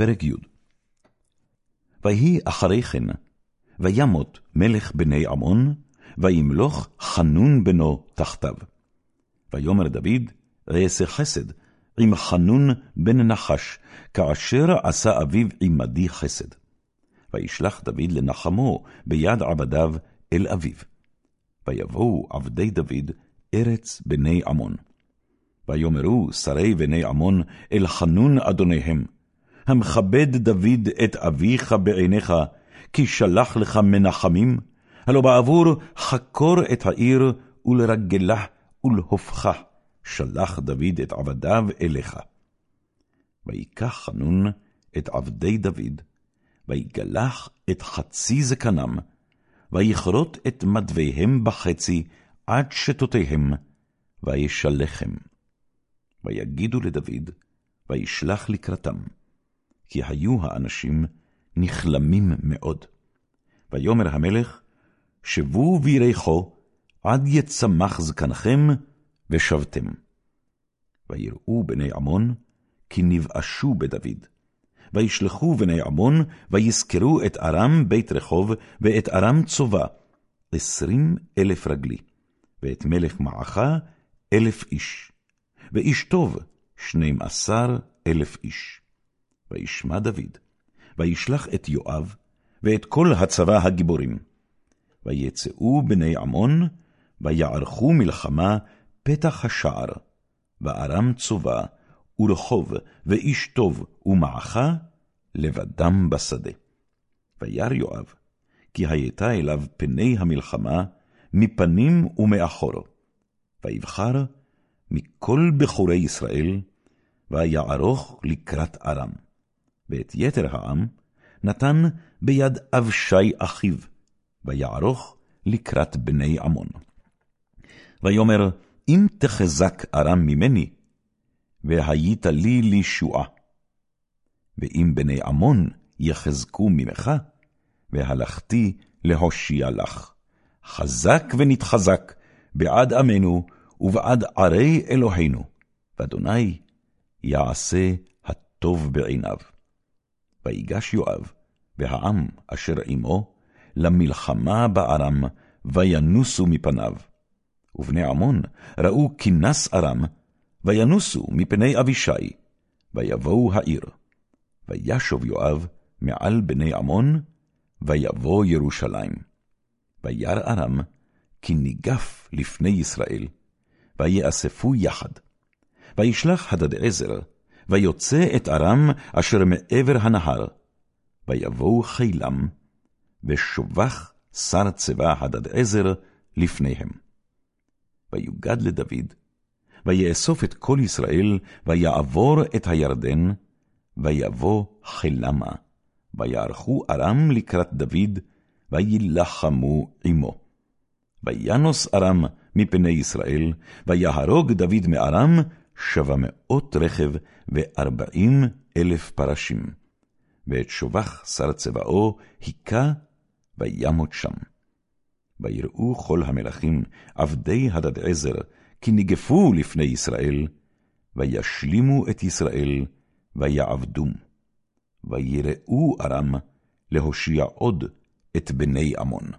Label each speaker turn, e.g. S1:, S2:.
S1: פרק י' ויהי אחרי כן, וימות מלך בני עמון, וימלוך חנון בנו תחתיו. ויאמר דוד, אעשה חסד עם חנון בן נחש, כאשר עשה אביו עמדי חסד. וישלח דוד לנחמו ביד עבדיו אל אביו. ויבואו עבדי דוד ארץ בני עמון. ויאמרו שרי בני עמון אל חנון אדוניהם, המכבד דוד את אביך בעיניך, כי שלח לך מנחמים, הלא בעבור חקור את העיר, ולרגלה ולהופכה, שלח דוד את עבדיו אליך. ויקח חנון את עבדי דוד, ויגלח את חצי זקנם, ויכרות את מדוויהם בחצי עד שתותיהם, וישלחם. ויגידו לדוד, וישלח לקראתם, כי היו האנשים נכלמים מאוד. ויאמר המלך, שבו בירכו, עד יצמח זקנכם, ושבתם. ויראו בני עמון, כי נבאשו בדוד. וישלחו בני עמון, ויזכרו את ארם בית רחוב, ואת ארם צובה, עשרים אלף רגלי, ואת מלך מעכה, אלף איש, ואיש טוב, שנים עשר אלף איש. וישמע דוד, וישלח את יואב, ואת כל הצבא הגיבורים. ויצאו בני עמון, ויערכו מלחמה פתח השער, וארם צובה, ורחוב, ואיש טוב, ומעכה, לבדם בשדה. וירא יואב, כי הייתה אליו פני המלחמה, מפנים ומאחורו. ויבחר מכל בחורי ישראל, ויערוך לקראת ארם. ואת יתר העם נתן ביד אבשי אחיו, ויערוך לקראת בני עמון. ויאמר, אם תחזק ארם ממני, והיית לי לישועה. ואם בני עמון יחזקו ממך, והלכתי להושיע לך. חזק ונתחזק בעד עמנו ובעד ערי אלוהינו, ואדוני יעשה הטוב בעיניו. ויגש יואב, והעם אשר עמו, למלחמה בארם, וינוסו מפניו. ובני עמון ראו כי נס ארם, וינוסו מפני אבישי, ויבואו העיר. וישוב יואב מעל בני עמון, ויבוא ירושלים. וירא ארם, כי ניגף לפני ישראל, ויאספו יחד. וישלח הדדעזר, ויוצא את ארם אשר מעבר הנהר, ויבואו חילם, ושובח שר צבא הדדעזר לפניהם. ויוגד לדוד, ויאסוף את כל ישראל, ויעבור את הירדן, ויבוא חילמה, ויערכו ארם לקראת דוד, ויילחמו עמו. וינוס ארם מפני ישראל, ויהרוג דוד מארם שבה מאות רכב וארבעים אלף פרשים. ואת שובח שר צבאו היכה, וימות שם. ויראו כל המלכים, עבדי הדדעזר, כי ניגפו לפני ישראל, וישלימו את ישראל, ויעבדום. ויראו ארם להושיע עוד את בני עמון.